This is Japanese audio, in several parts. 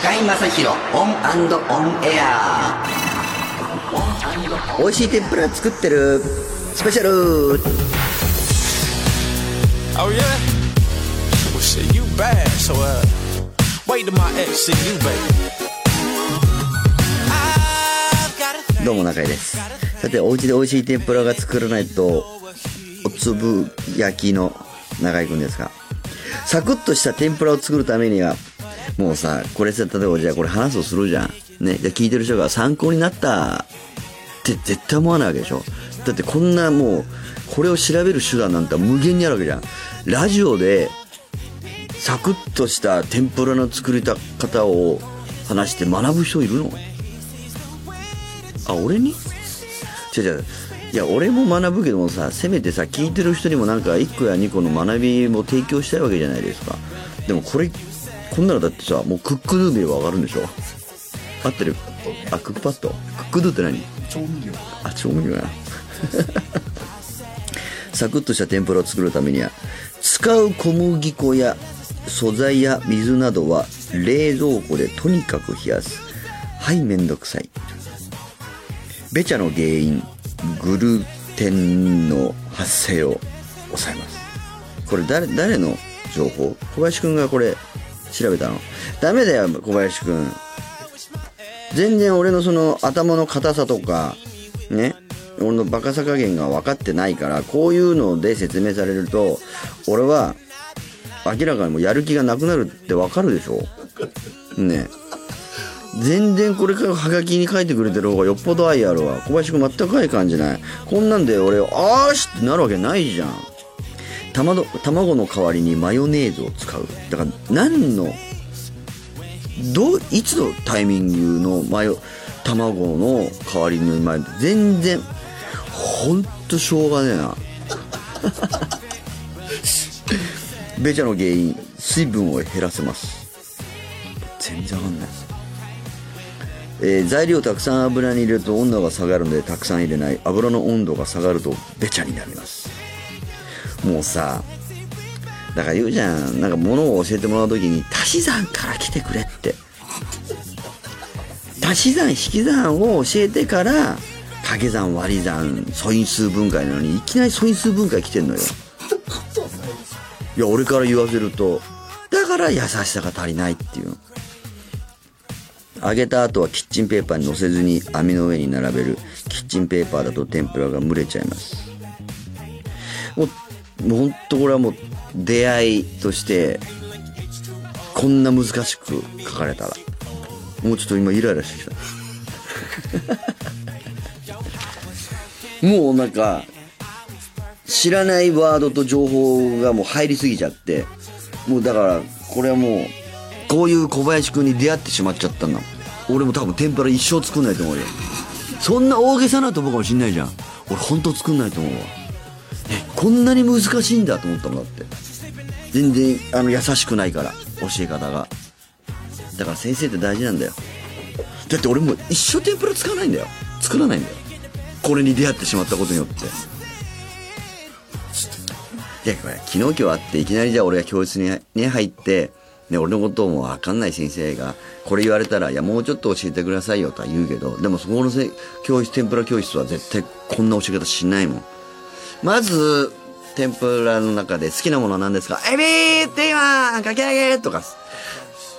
中居正広オンオンエア。美味しい天ぷら作ってる。スペシャル。Oh yeah? Well shit, you bad, so uh wait till my ex see you, baby. I've got a どうも中井です。さてお家で美味しい天ぷらが作らないとお粒焼きの中井くんですがサクッとした天ぷらを作るためにはもうさこれさ例えばじゃあこれ話すとするじゃん。ねじゃあ聞いてる人が参考になったって絶対思わないわけでしょ。だってこんなもうこれを調べる手段なんて無限にあるわけじゃん。ラジオでサクッとした天ぷらの作り方を話して学ぶ人いるの？あ俺に？違う違う。いや俺も学ぶけどもさせめてさ聞いてる人にもなんか1個や2個の学びも提供したいわけじゃないですか。でもこれこんなのだってさもうクックドゥ見ればわかるんでしょ？合ってる？あクックパッド？クックドゥって何？調味料。あ調味料や。サクッとした天ぷらを作るためには使う小麦粉や素材や水などは冷蔵庫でとにかく冷やす。はいめんどくさい。ベチャの原因グルテンの発生を抑えます。これ誰誰の情報？小林くんがこれ調べたの。ダメだよ小林くん。全然俺のその頭の硬さとかね俺のバカさ加減が分かってないからこういうので説明されると俺は明らかにもやる気がなくなるって分かるでしょ。ね。全然これからハガキに書いてくれてる方がよっぽど愛あるわ。小林君全く愛感じない。こんなんで俺あーしってなるわけないじゃん。卵卵の代わりにマヨネーズを使う。だから何のどいつのタイミングのマヨ卵の代わりにマヨ全然ほんとしょうがねえな。ベチャの原因水分を減らせます。全然わかんないえー材料たくさん油に入れると温度が下がるのでたくさん入れない。油の温度が下がるとベチャになります。もうさだから言うじゃん。なんか物を教えてもらう時に足し算から来てくれって足し算引き算を教えてから掛け算割り算素因数分解なのにいきなり素因数分解来てんのよいや俺から言わせるとだから優しさが足りないっていう揚げた後はキッチンペーパーに乗せずに網の上に並べるキッチンペーパーだと天ぷらが蒸れちゃいますもうほんとこれはもう出会いとしてこんな難しく書かれたら。もうちょっと今イライラしてきた。もうなんか知らないワードと情報がもう入りすぎちゃってもうだからこれはもうこういう小林くんに出会ってしまっちゃったんだ。俺も多分天ぷら一生作んないと思うよ。そんな大げさなとこかもしんないじゃん。俺本当作んないと思うわ。こんなに難しいんだと思ったもんだって。全然あの優しくないから教え方が。だから先生って大事なんだよ。だって俺も一生天ぷら使わないんだよ。作らないんだよ。これに出会ってしまったことによって。いやこれ昨日今日会っていきなりじゃあ俺が教室に、ね、入って、ね、俺のことも分かんない先生がこれ言われたらいやもうちょっと教えてくださいよとは言うけどでもそこのせ教室天ぷら教室は絶対こんな教え方しないもん。まず天ぷらの中で好きなものは何ですか？エビーピーマンかき揚げとか。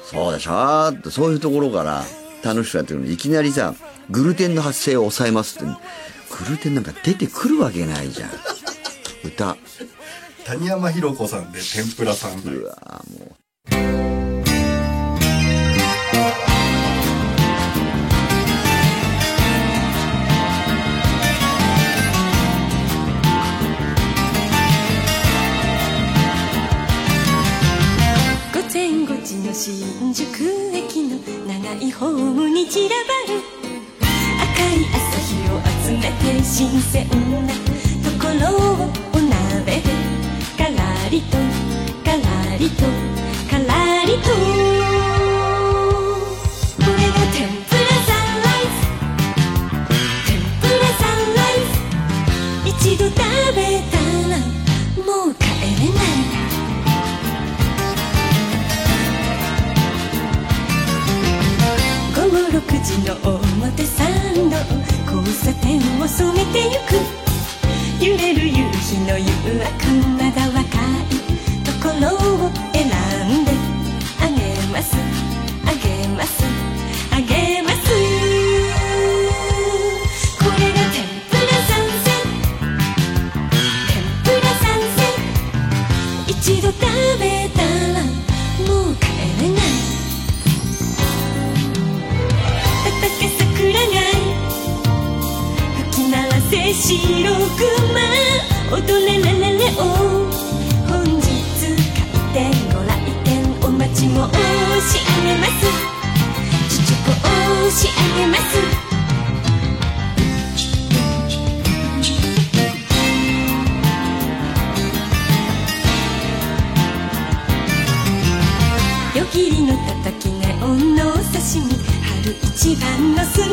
そうでしょ？そういうところから楽しくやってるの。にいきなりさグルテンの発生を抑えますって。グルテンなんか出てくるわけないじゃん。歌。谷山ひろ子さんで天ぷらさん。うわもう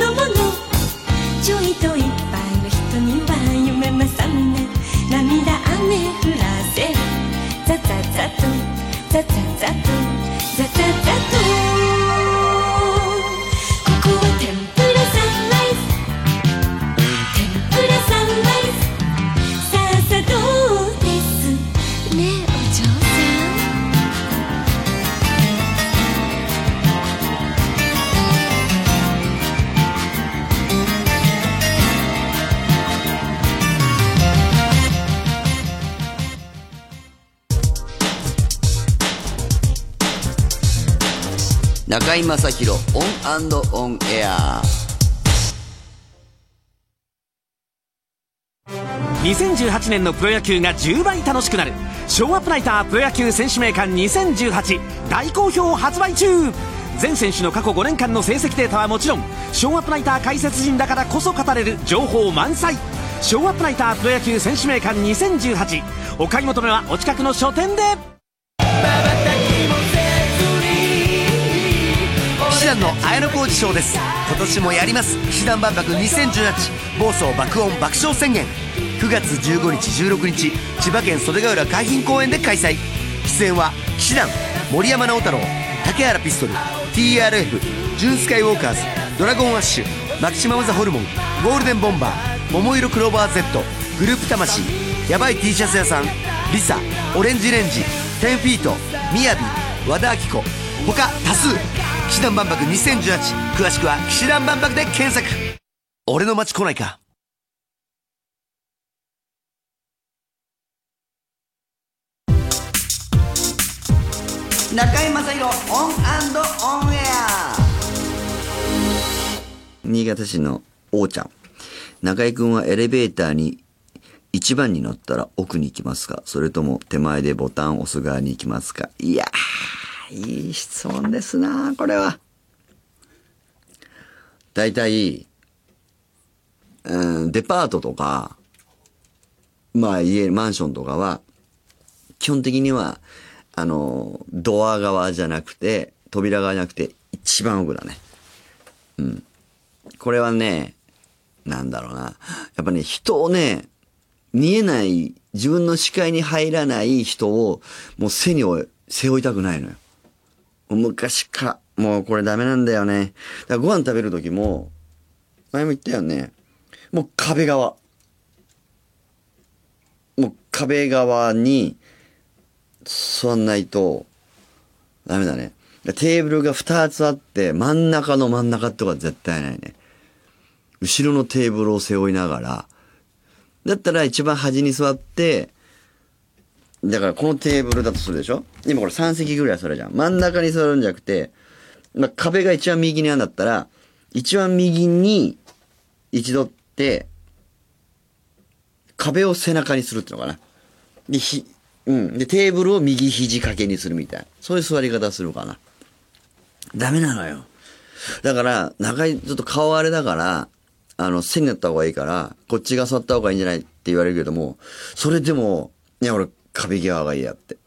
のもの。ちょいといっぱいの人には夢まさみね。涙雨降らせ。ザザザとザザザと。中居正広オンオンエア。2018年のプロ野球が10倍楽しくなる。昭和プライタープロ野球選手名鑑2018大好評発売中。全選手の過去5年間の成績データはもちろんショウアップナイター解説陣だからこそ語れる情報満載。ショウアップナイタープロ野球選手名鑑2018お買い求めはお近くの書店で。綾小路賞です。今年もやります。騎士団万博2018暴走爆音爆笑宣言。9月15日16日千葉県袖ヶ浦海浜公園で開催。出演は騎士団森山直太朗竹原ピストル TRF ジュンスカイウォーカーズドラゴンアッシュマキシマムザホルモンゴールデンボンバー桃色クローバー Z グループ魂ヤバい T シャツ屋さんリサオレンジレンジ10-FEET みやび和田アキ子他多数。氣志團万博2018詳しくは氣志團万博で検索。俺の街来ないか。中居正広オンオンエア。新潟市の王ちゃん。中居君はエレベーターに一番に乗ったら奥に行きますか？それとも手前でボタンを押す側に行きますか？いやー。いい質問ですなこれは大体、うん、デパートとかまあ家マンションとかは基本的には、あの、ドア側じゃなくて、扉側じゃなくて、一番奥だね。うん。これはね、なんだろうな。やっぱね、人をね、見えない、自分の視界に入らない人を、もう背に背負いたくないのよ。昔から、もうこれダメなんだよね。だからご飯食べる時も、前も言ったよね。もう壁側。もう壁側に座んないとダメだね。テーブルが2つあって真ん中の真ん中とか絶対ないね。後ろのテーブルを背負いながら、だったら一番端に座って、だからこのテーブルだとするでしょ？今これ3席ぐらいそれじゃん。真ん中に座るんじゃなくて、まあ、壁が一番右にあるんだったら、一番右に一度って、壁を背中にするっていうのかな。で、ひ、うん。で、テーブルを右肘掛けにするみたい。そういう座り方するかな。ダメなのよ。だから、長い、ちょっと顔あれだから、あの、背になった方がいいから、こっちが座った方がいいんじゃないって言われるけども、それでも、いや、俺、壁際がいいやって。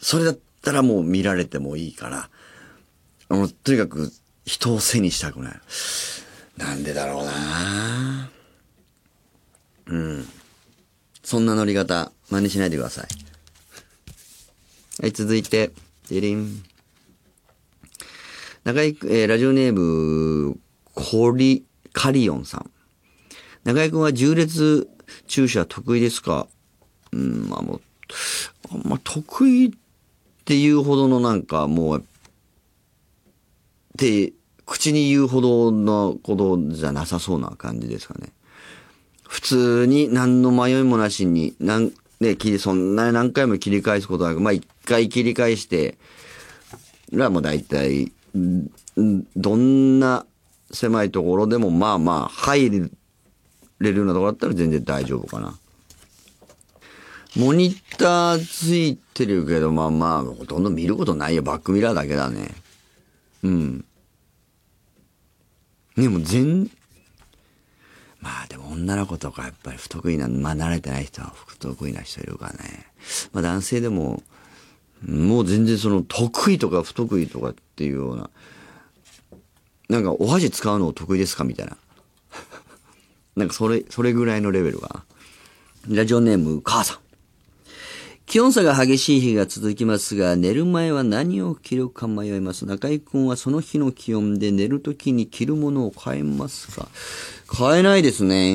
それだったらもう見られてもいいから、あの、とにかく、人を背にしたくない。なんでだろうなうん。そんな乗り方、真似しないでください。はい、続いて、デリン。中井、えーラジオネーム、コリ、カリオンさん。中居君は重列駐車得意ですか？うん、まあもう、まあ得意っていうほどのなんかもう、って、口に言うほどのことじゃなさそうな感じですかね。普通に何の迷いもなしに、なん、ね、切り、そんな何回も切り返すことなく、まあ一回切り返して、らもう大体、どんな狭いところでもまあまあ入れるようなところだったら全然大丈夫かな。モニターついてるけど、まあまあ、ほとんど見ることないよ。バックミラーだけだね。うん。でも全、まあでも女の子とかやっぱり不得意な、まあ慣れてない人は不得意な人いるからね。まあ男性でも、もう全然その得意とか不得意とかっていうような、なんかお箸使うの得意ですかみたいな。なんかそれ、それぐらいのレベルかな。ラジオネーム、母さん。気温差が激しい日が続きますが、寝る前は何を着るか迷います。中井くんはその日の気温で寝るときに着るものを変えますか？変えないですね。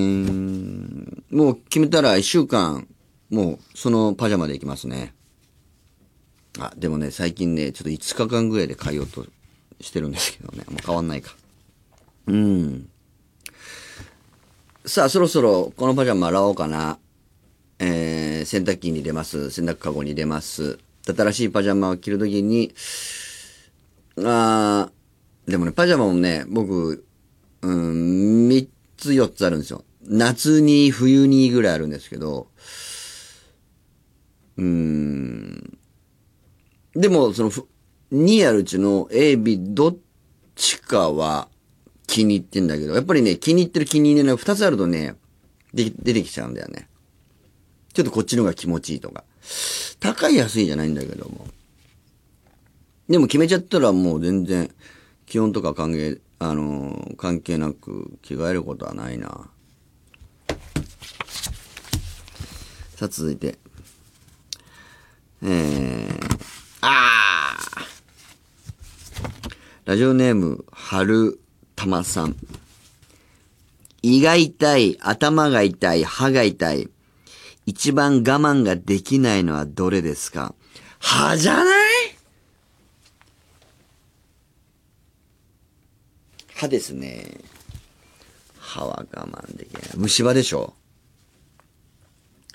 もう決めたら一週間、もうそのパジャマで行きますね。あ、でもね、最近ね、ちょっと5日間ぐらいで変えようとしてるんですけどね。もう変わんないか。うん。さあ、そろそろこのパジャマ洗おうかな。えー、洗濯機に入れます。洗濯かごに入れます。新しいパジャマを着るときに、あでもね、パジャマもね、僕、うん、3つ4つあるんですよ。夏に、冬にぐらいあるんですけど、うん、でも、その、ふ2あるうちの A、B、どっちかは気に入ってんだけど、やっぱりね、気に入ってる気に入れない2つあるとね、で出てきちゃうんだよね。ちょっとこっちの方が気持ちいいとか。高い安いじゃないんだけども。でも決めちゃったらもう全然、気温とか関係、あのー関係なく着替えることはないな。さあ続いて。えー、あーラジオネーム、春玉さん。胃が痛い、頭が痛い、歯が痛い。一番我慢ができないのはどれですか？歯じゃない？歯ですね。歯は我慢できない。虫歯でしょ？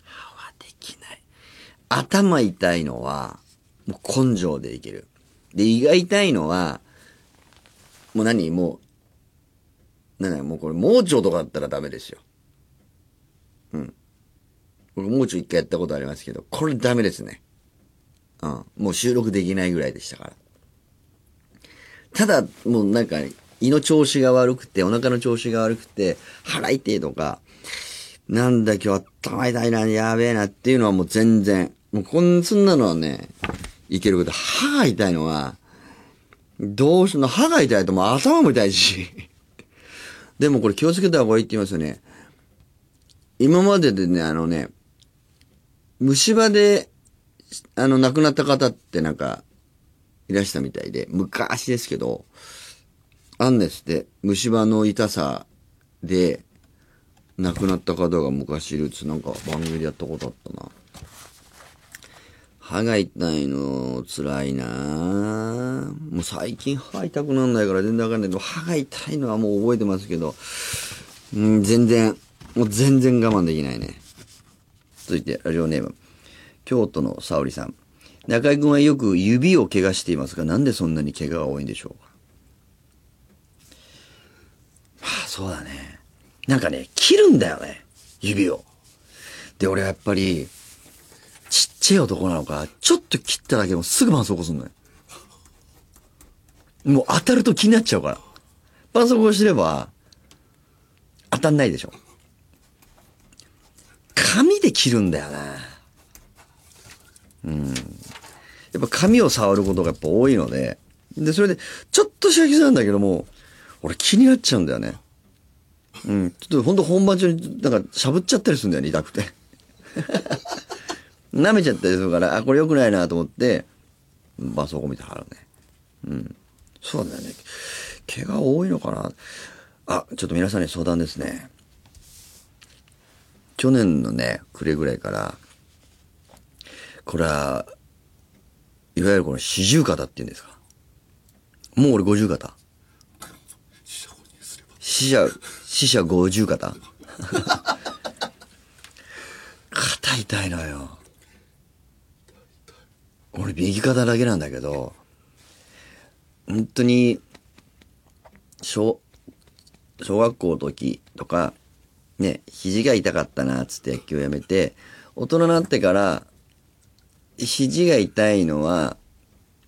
歯はできない。頭痛いのは、もう根性でいける。で、胃が痛いのは、もう何？もう、なんだもうこれ、盲腸とかだったらダメですよ。うん僕、もうちょい一回やったことありますけど、これダメですね。うん。もう収録できないぐらいでしたから。ただ、もうなんか、胃の調子が悪くて、お腹の調子が悪くて、腹痛いとか、なんだ今日頭痛いな、やべえなっていうのはもう全然、もうこん、そんなのはね、いけるけど、歯が痛いのは、どうしよう、歯が痛いともう頭も痛いし。でもこれ気をつけた方がいいって言いますよね。今まででね、あのね、虫歯で、あの、亡くなった方ってなんか、いらしたみたいで、昔ですけど、あんですって、虫歯の痛さで、亡くなった方が昔いるつなんか番組でやったことあったな。歯が痛いの辛いなもう最近歯痛くなんないから全然わかんないけど、歯が痛いのはもう覚えてますけど、うん、全然、もう全然我慢できないね。続いて、ラジオネーム。京都の沙織さん。中井くんはよく指を怪我していますが、なんでそんなに怪我が多いんでしょうか？まあ、そうだね。なんかね、切るんだよね。指を。で、俺はやっぱり、ちっちゃい男なのか、ちょっと切っただけでもすぐ絆創膏すんのよ。もう当たると気になっちゃうから。絆創膏してれば、当たんないでしょ。紙で切るんだよな。うん。やっぱ紙を触ることがやっぱ多いので、で、それで、ちょっとした傷なんだけども、俺気になっちゃうんだよね。うん。ちょっとほんと本番中になんかしゃぶっちゃったりするんだよね、痛くて。舐めちゃったりするから、あ、これ良くないなと思って、絆創膏見て貼るね。うん。そうだよね。怪我多いのかなあ、ちょっと皆さんに相談ですね。去年のね、暮れぐらいから、これは、いわゆるこの四十肩っていうんですか。もう俺五十肩。死者、死者五十肩。肩痛いのよ。俺右肩だけなんだけど、本当に、小、小学校の時とか、ね、肘が痛かったな、つって野球をやめて、大人になってから、肘が痛いのは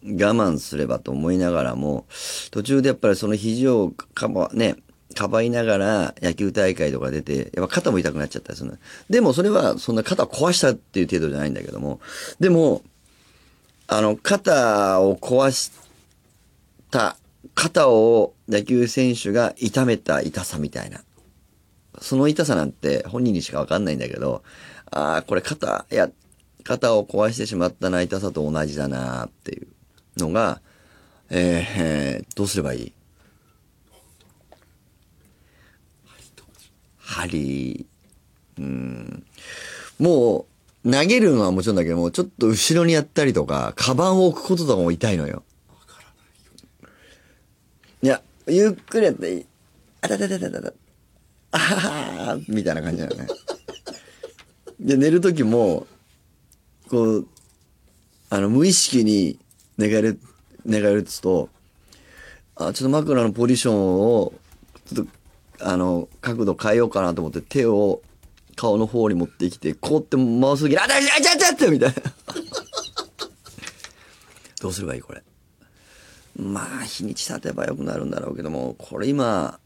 我慢すればと思いながらも、途中でやっぱりその肘をかば、ね、かばいながら野球大会とか出て、やっぱ肩も痛くなっちゃったりするの。でもそれはそんな肩を壊したっていう程度じゃないんだけども、でも、あの、肩を壊した、肩を野球選手が痛めた痛さみたいな。その痛さなんて本人にしかわかんないんだけど、ああ、これ肩、いや、肩を壊してしまったな、痛さと同じだなっていうのが、えー、どうすればいい？針、うん、もう、投げるのはもちろんだけども、ちょっと後ろにやったりとか、カバンを置くこととかも痛いのよ。いや、ゆっくりやっていい。あたたたたたた。あははみたいな感じだよね。で、寝るときも、こう、あの、無意識に寝返る、寝返るつと、あ、ちょっと枕のポジションを、ちょっと、あの、角度変えようかなと思って手を顔の方に持ってきて、こうって回すときに、あ、だ、あ、ちゃちゃってみたいな。どうすればいいこれ。まあ、日にち経てばよくなるんだろうけども、これ今、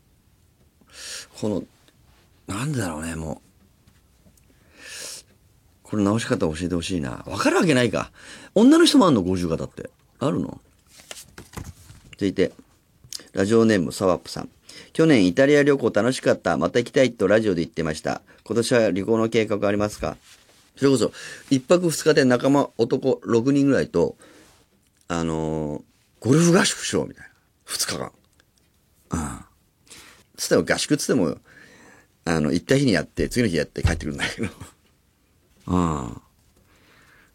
この、なんでだろうね、もう。これ直し方教えてほしいな。わかるわけないか。女の人もあんの ?50 型って。あるの？続いて、ラジオネームサワップさん。去年イタリア旅行楽しかった。また行きたいとラジオで言ってました。今年は旅行の計画ありますか？それこそ、一泊二日で仲間男6人ぐらいと、あのーゴルフ合宿しようみたいな。二日間。うん。つっても合宿つっても、あの、行った日にやって、次の日やって帰ってくるんだけど。うん。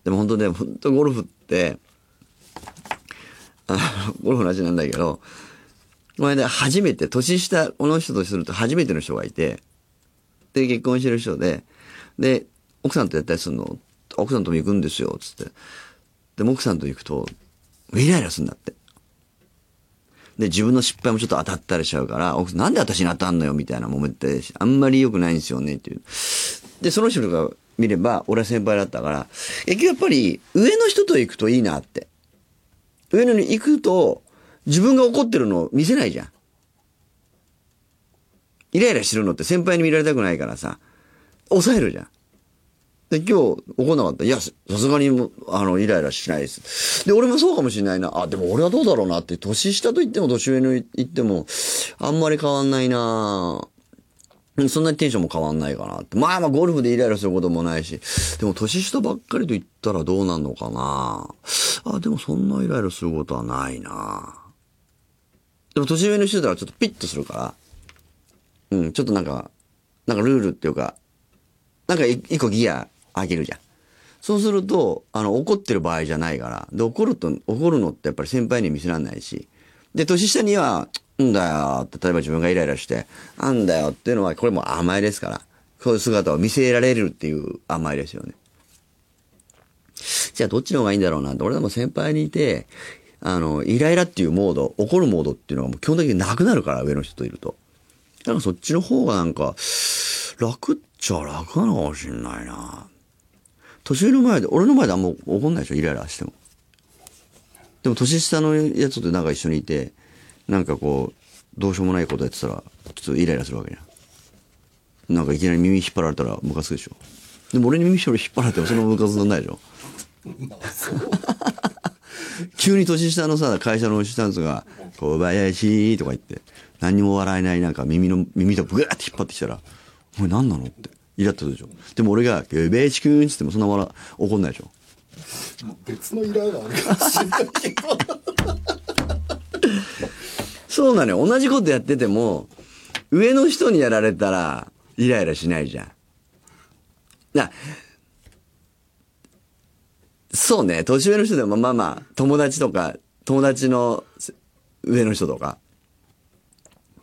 でも本当ね、本当ゴルフって、あ、ゴルフの話なんだけど、この間初めて、年下、この人とすると初めての人がいて、で、結婚してる人で、で、奥さんとやったりするの、奥さんとも行くんですよ、つって。でも奥さんと行くと、イライラするんだって。で、自分の失敗もちょっと当たったりしちゃうから、奥さんなんで私に当たんのよみたいな揉めて、あんまり良くないんですよねっていう。で、その人が見れば、俺は先輩だったから、結局やっぱり上の人と行くといいなって。上野に行くと、自分が怒ってるのを見せないじゃん。イライラしてるのって先輩に見られたくないからさ、抑えるじゃん。で、今日怒んなかった。いや、さすがに、あの、イライラしないです。で、俺もそうかもしれないな。あ、でも俺はどうだろうなって、年下と言っても年上の言っても、あんまり変わんないなそんなにテンションも変わんないかなって。まあまあゴルフでイライラすることもないし。でも年下ばっかりと言ったらどうなんのかなあ、でもそんなイライラすることはないなでも年上の人だらちょっとピッとするから。うん、ちょっとなんか、なんかルールっていうか、なんか一個ギア上げるじゃん。そうすると、あの、怒ってる場合じゃないから。で、怒ると、怒るのってやっぱり先輩に見せらんないし。で、年下には、んだよって、例えば自分がイライラして、なんだよっていうのは、これも甘えですから。そういう姿を見せられるっていう甘えですよね。じゃあどっちの方がいいんだろうなって。俺でも先輩にいて、あの、イライラっていうモード、怒るモードっていうのがもう基本的になくなるから、上の人といると。だからそっちの方がなんか、楽っちゃ楽なのかもしんないな。年上の前で、俺の前であんま怒んないでしょ、イライラしても。でも年下のやつとなんか一緒にいて、なんかこう、どうしようもないことやってたら、ちょっとイライラするわけじゃん。なんかいきなり耳引っ張られたらムカつくでしょ。でも俺に耳引っ張られてもそのムカつなんないでしょ。急に年下のさ、会社の下のやつが、小林とか言って、何にも笑えないなんか耳の、耳とブワーって引っ張ってきたら、お前何なのって。イラッとするでしょ。でも俺が、小林くんっつってもそんな笑、怒んないでしょ。別のイライラあるかもしれないけど。そうなのよ。同じことやってても、上の人にやられたら、イライラしないじゃん。な、そうね、年上の人でもまあまあ、友達とか、友達の上の人とか。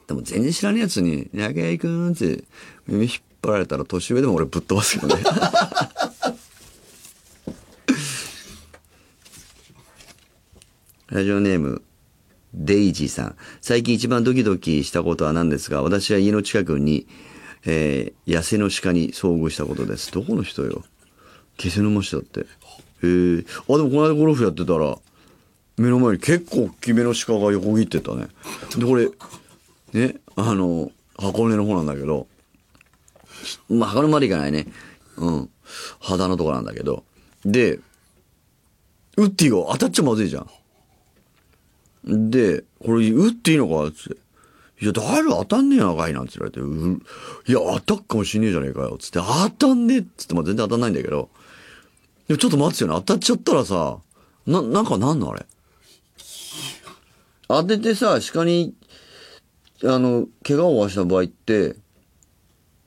でも全然知らないやつに、中井くんって耳引っ張られたら年上でも俺ぶっ飛ばすけどね。ラジオネーム、デイジーさん。最近一番ドキドキしたことは何ですが、私は家の近くに、えー、野生の鹿に遭遇したことです。どこの人よ？気仙沼市だって。えー、あ、でもこの間ゴルフやってたら、目の前に結構大きめの鹿が横切ってたね。で、これ、ね、あの、箱根の方なんだけど、まあ、箱根まで行かないね。うん。肌のとこなんだけど。で、ウッディが当たっちゃまずいじゃん。で、これ、打っていいのかつって。いや、誰当たんねえやかいなんつって言われて、ういや、当たっかもしんねえじゃねえかよ。つって、当たんねえっつって、まあ、全然当たんないんだけど。でもちょっと待つよね。当たっちゃったらさ、な、なんかなんのあれ？当ててさ、鹿に、あの、怪我を負わした場合って、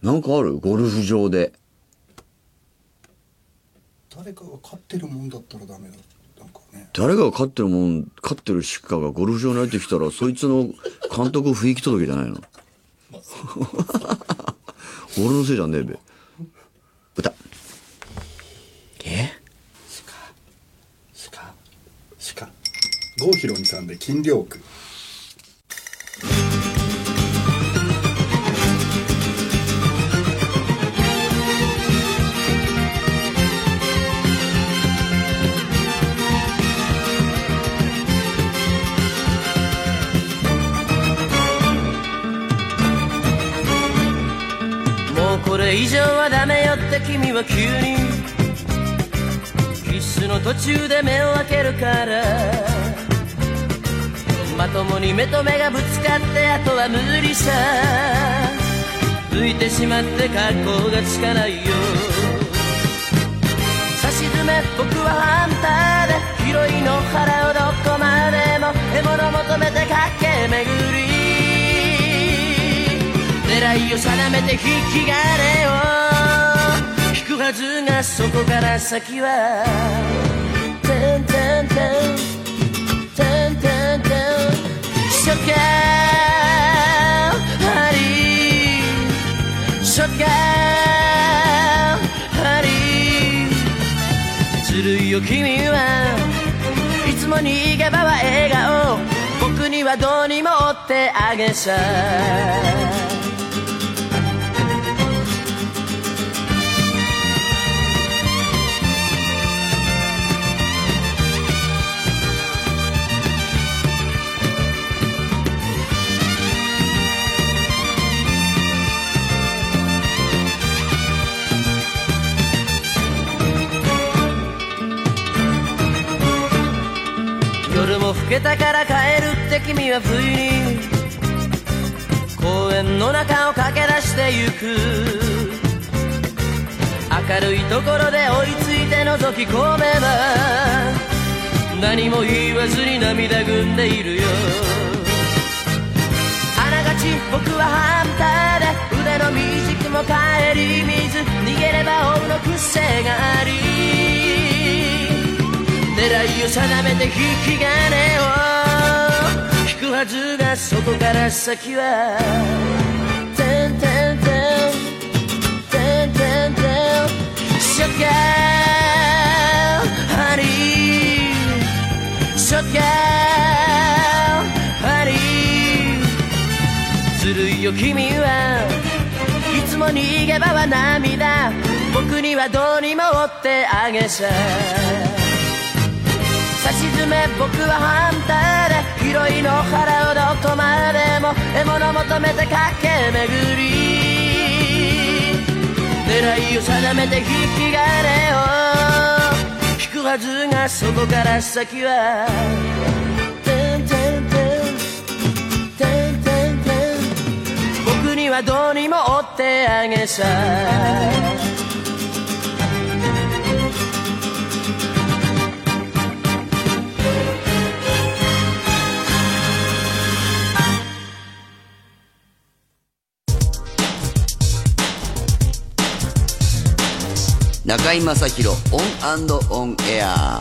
なんかある？ゴルフ場で。誰かが飼ってるもんだったらダメだ。なんかね。誰が飼ってるもん、飼ってる鹿がゴルフ場に入ってきたら、そいつの監督不行き届きじゃないの？俺のせいじゃねえべ。歌。え？鹿。鹿。郷ひろみさんで金良区れ以上はダメよって君は急に。キスの途中で目を開けるから。まともに目と目がぶつかってあとは無理さ。浮いてしまって格好がつかないよ。差し詰め僕はハンターで。広い野原をどこまでも。獲物求めて駆け巡り。狙いを定めて引き金を。引くはずがそこから先は「てんてんてん」「てんてんてん」「ショッカーハリー」「ショッカーハリー」ずるいよ君は。いつも逃げ場は笑顔。僕にはどうにも追ってあげさ。も更けたから帰るって君は不意に公園の中を駆け出してゆく。明るいところで追いついて覗き込めば何も言わずに涙ぐんでいるよ。あながち僕はハンターで腕の短も帰り水逃げれば追うの癖があり。狙いを定めて引き金を引くはずがそこから先は「てんてんてん」「てんてんてん」「ショッカーハリー」「ショッカーハリー」ずるいよ君はいつも逃げ場は涙僕にはどうにも追ってあげさ僕はハンターで広い野原をどこまでも獲物求めて駆け巡り。狙いを定めて引き金を引くはずがそこから先は「」「」僕にはどうにも追ってあげさ。中居正広オンオンエア。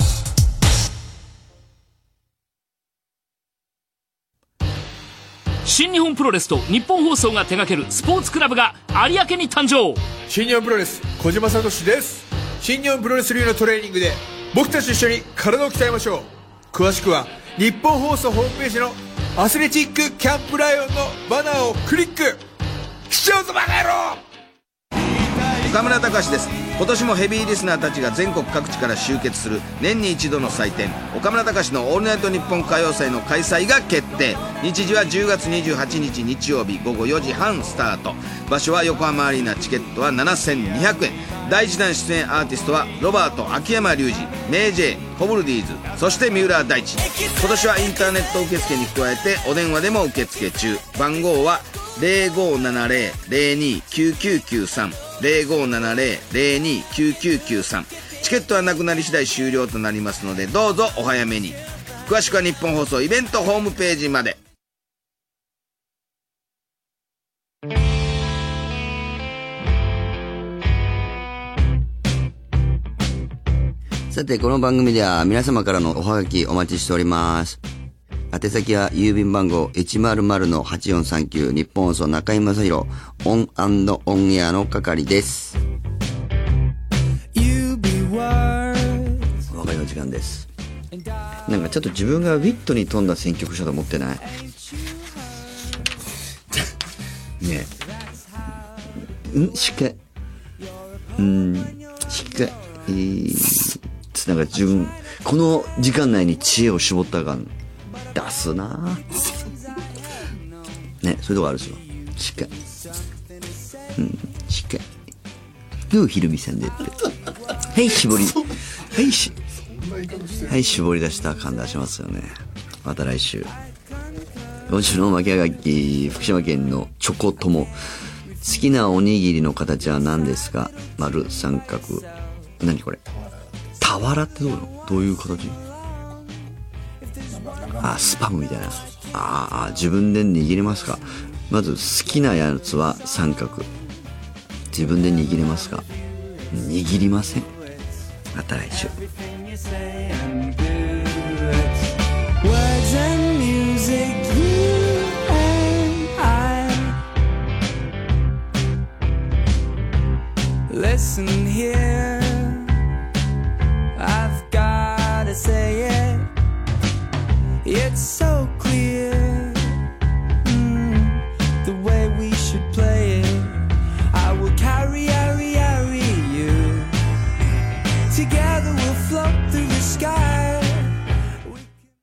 新日本プロレスとニッポン放送が手掛けるスポーツクラブが有明に誕生。新日本プロレス小島聡です。新日本プロレス流のトレーニングで僕たちと一緒に体を鍛えましょう。詳しくはニッポン放送ホームページのアスレチックキャンプライオンのバナーをクリック。しちゃうぞバカ野郎岡村隆史です。今年もヘビーリスナーたちが全国各地から集結する年に一度の祭典岡村隆の「オールナイトニッポン歌謡祭」の開催が決定。日時は10月28日日曜日午後4時半スタート。場所は横浜アリーナチケットは7200円。第1弾出演アーティストはロバート秋山隆二メイジェイコブルディーズそして三浦大知。今年はインターネット受付に加えてお電話でも受付中。番号は0570-029993 0570-029993チケットはなくなり次第終了となりますのでどうぞお早めに。詳しくは日本放送イベントホームページまで。さて、この番組では皆様からのおはがきお待ちしております。宛先は郵便番号100-8439日本放送中居正広オンオンエアの係です。お別れの時間です。なんかちょっと自分がウィットに富んだ選曲したと思ってない？ねえ。ん？しっかり。うん、しっかり。えー、つなんか自分、この時間内に知恵を絞ったらあかん。出すなね、そういうとこあるですよ。しっかり。うん、しっかり。グーひるみさんでって。はい、絞り。はい、し、はい、絞り出した感出しますよね。また来週。今週の巻き上がき、福島県のチョコ友。好きなおにぎりの形は何ですか？丸、三角。何これ？俵ってどういうの？どういう形？あ、スパムみたいな。ああ、自分で握れますか？まず好きなやつは三角。自分で握れますか？握りません。また来週。Words and music, you and I. Listen here.